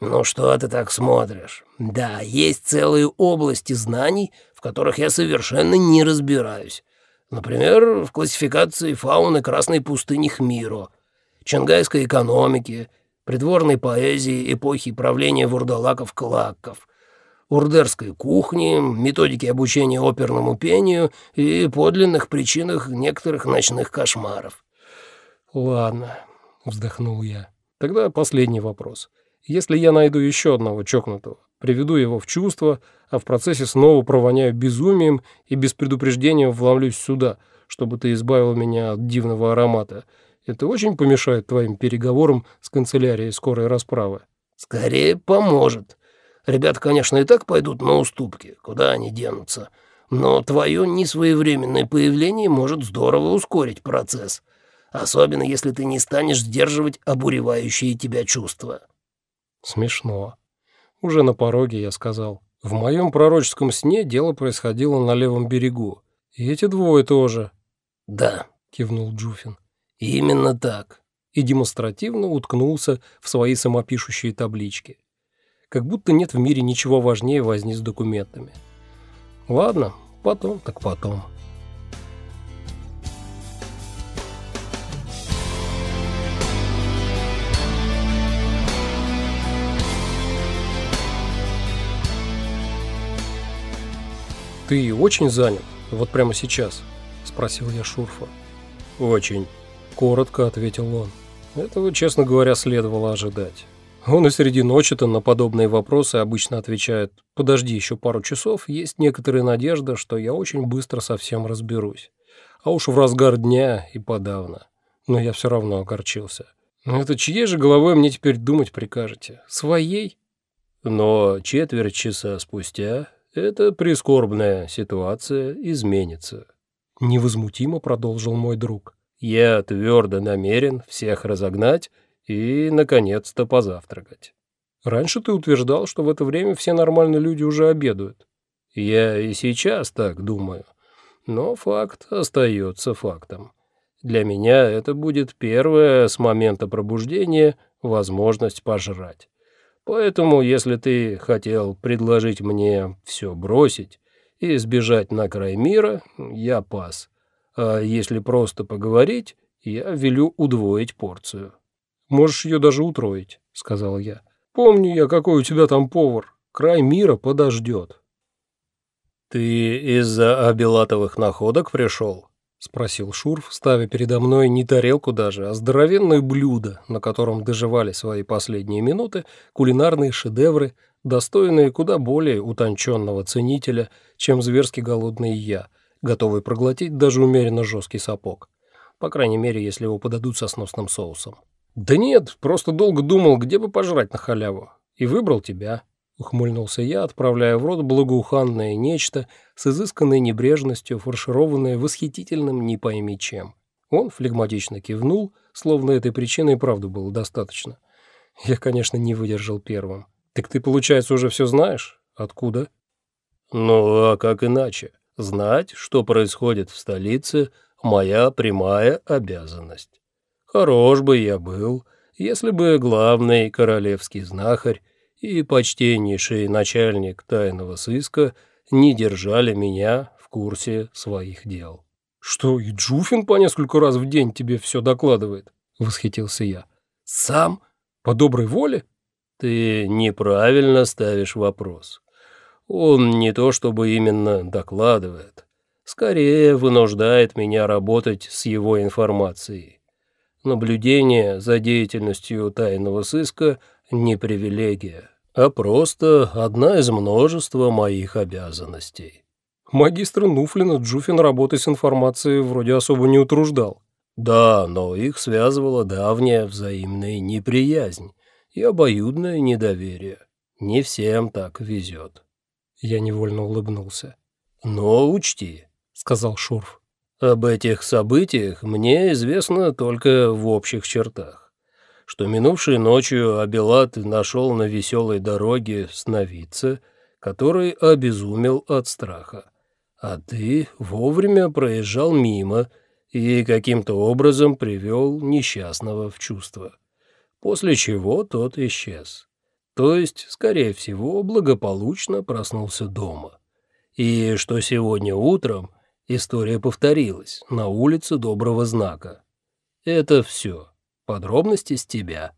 «Ну что ты так смотришь? Да, есть целые области знаний, в которых я совершенно не разбираюсь. Например, в классификации фауны Красной пустыни Хмиро, чангайской экономики, придворной поэзии эпохи правления вурдалаков-клакков, урдерской кухни, методики обучения оперному пению и подлинных причинах некоторых ночных кошмаров». «Ладно», — вздохнул я. «Тогда последний вопрос. Если я найду еще одного чокнутого, приведу его в чувство, а в процессе снова провоняю безумием и без предупреждения вломлюсь сюда, чтобы ты избавил меня от дивного аромата, это очень помешает твоим переговорам с канцелярией скорой расправы». «Скорее поможет. Ребята, конечно, и так пойдут на уступки, куда они денутся, но твое несвоевременное появление может здорово ускорить процесс, особенно если ты не станешь сдерживать обуревающие тебя чувства». Смешно. Уже на пороге я сказал. В моем пророческом сне дело происходило на левом берегу. И эти двое тоже. «Да», — кивнул Джуфин. «Именно так». И демонстративно уткнулся в свои самопишущие таблички. Как будто нет в мире ничего важнее возни с документами. Ладно, потом так потом. «Ты очень занят? Вот прямо сейчас?» – спросил я Шурфа. «Очень», – коротко ответил он. Этого, честно говоря, следовало ожидать. Он и среди ночи-то на подобные вопросы обычно отвечает «Подожди еще пару часов, есть некоторая надежда, что я очень быстро совсем разберусь». А уж в разгар дня и подавно. Но я все равно огорчился. «Ну это чьей же головой мне теперь думать прикажете? Своей?» Но четверть часа спустя эта прискорбная ситуация изменится. Невозмутимо продолжил мой друг. Я твердо намерен всех разогнать и, наконец-то, позавтракать. Раньше ты утверждал, что в это время все нормальные люди уже обедают. Я и сейчас так думаю. Но факт остается фактом. Для меня это будет первая с момента пробуждения возможность пожрать. Поэтому, если ты хотел предложить мне все бросить и сбежать на край мира, я пас. А если просто поговорить, я велю удвоить порцию». «Можешь ее даже утроить», — сказал я. «Помню я, какой у тебя там повар. Край мира подождет». «Ты из-за обелатовых находок пришел?» — спросил Шурф, ставя передо мной не тарелку даже, а здоровенное блюдо, на котором доживали свои последние минуты кулинарные шедевры, достойные куда более утонченного ценителя, чем зверски голодный я, готовый проглотить даже умеренно жесткий сапог. По крайней мере, если его подадут со сносным соусом. «Да нет, просто долго думал, где бы пожрать на халяву. И выбрал тебя», — ухмыльнулся я, отправляя в рот благоуханное нечто с изысканной небрежностью, фаршированное восхитительным не пойми чем. Он флегматично кивнул, словно этой причины и правду было достаточно. Я, конечно, не выдержал первым. «Так ты, получается, уже все знаешь? Откуда?» «Ну, а как иначе? Знать, что происходит в столице, моя прямая обязанность. Хорош бы я был, если бы главный королевский знахарь и почтеннейший начальник тайного сыска не держали меня в курсе своих дел. «Что, и Джуфин по несколько раз в день тебе все докладывает?» — восхитился я. «Сам? По доброй воле?» «Ты неправильно ставишь вопрос. Он не то чтобы именно докладывает, скорее вынуждает меня работать с его информацией. Наблюдение за деятельностью тайного сыска — не привилегия, а просто одна из множества моих обязанностей. Магистр Нуфлина Джуфин работой с информацией вроде особо не утруждал. Да, но их связывала давняя взаимная неприязнь и обоюдное недоверие. Не всем так везет. Я невольно улыбнулся. «Но учти», — сказал Шурф, — «об этих событиях мне известно только в общих чертах что минувшей ночью Абилат нашел на веселой дороге сновидца, который обезумел от страха. А ты вовремя проезжал мимо и каким-то образом привел несчастного в чувство. После чего тот исчез. То есть, скорее всего, благополучно проснулся дома. И что сегодня утром история повторилась на улице Доброго Знака. Это все. Подробности с тебя.